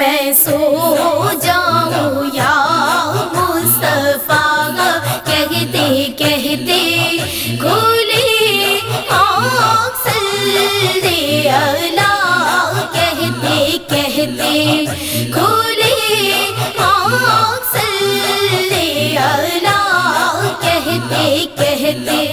میں سو جاؤں یا مصطفیٰ؟ کہتے کہتے کھلے آنکھ، سلے اللہ کہتے کہتے کھلے آنکھ، سلے اللہ کہتے کہتے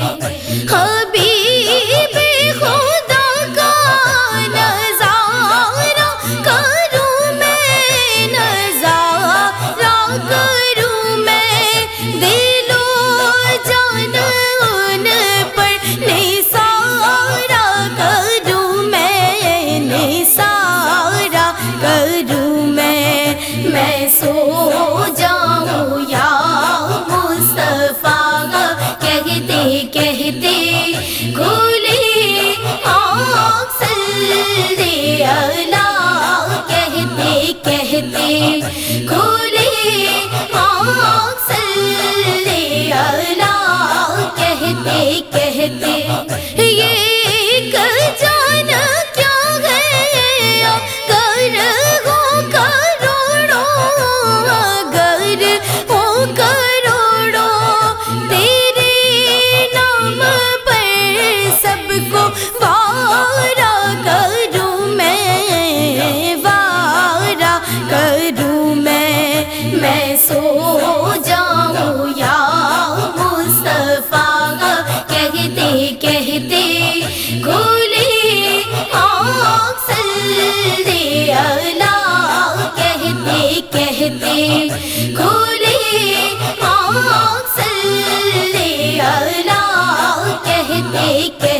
کہتے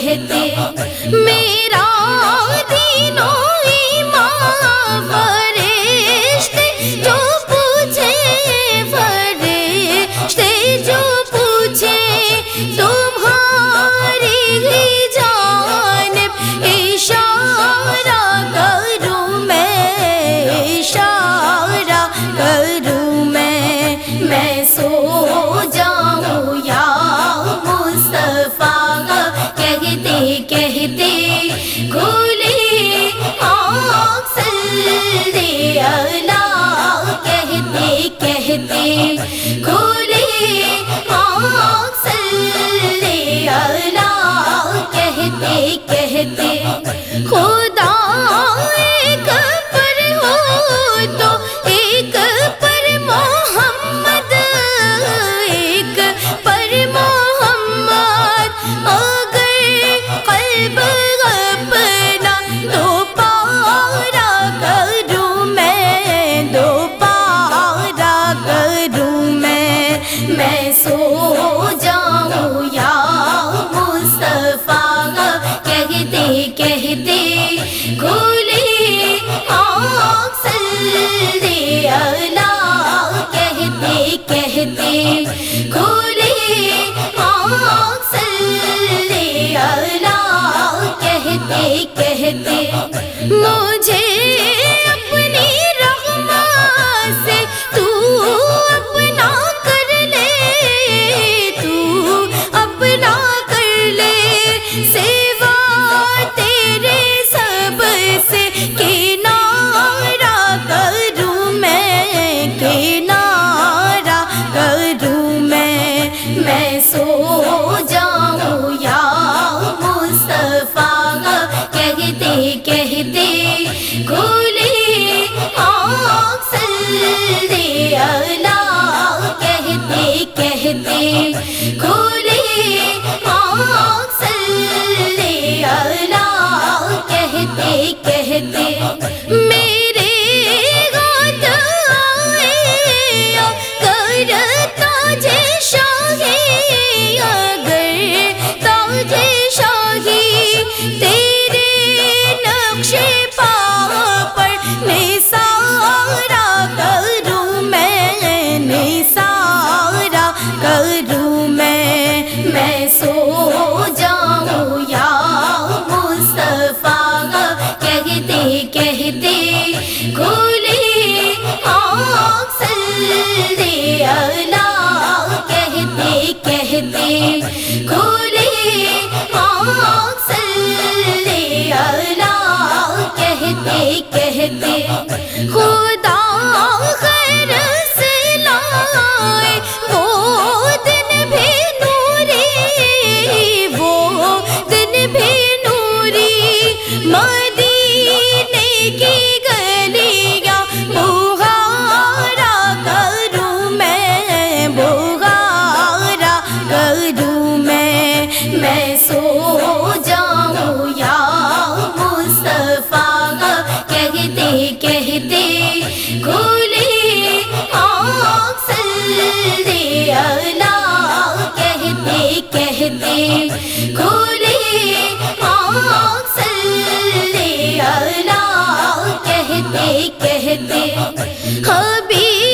کہتے میرا کھلے پاک کہتے کہتے کہتے مجھے اپنی رحما سے تو اپنا کر لے، تو اپنا کر لے۔ سیوا تیرے سب سے کنارا کروں میں کنارا کروں میں۔ میں سو جا دیکھتے کھولے آنکھ صلی اللہ کہتے کہتے کہتے خود صلی اللہ کہتے کہتے کھولے آنکھ اللہ کہتے کہتے حبیب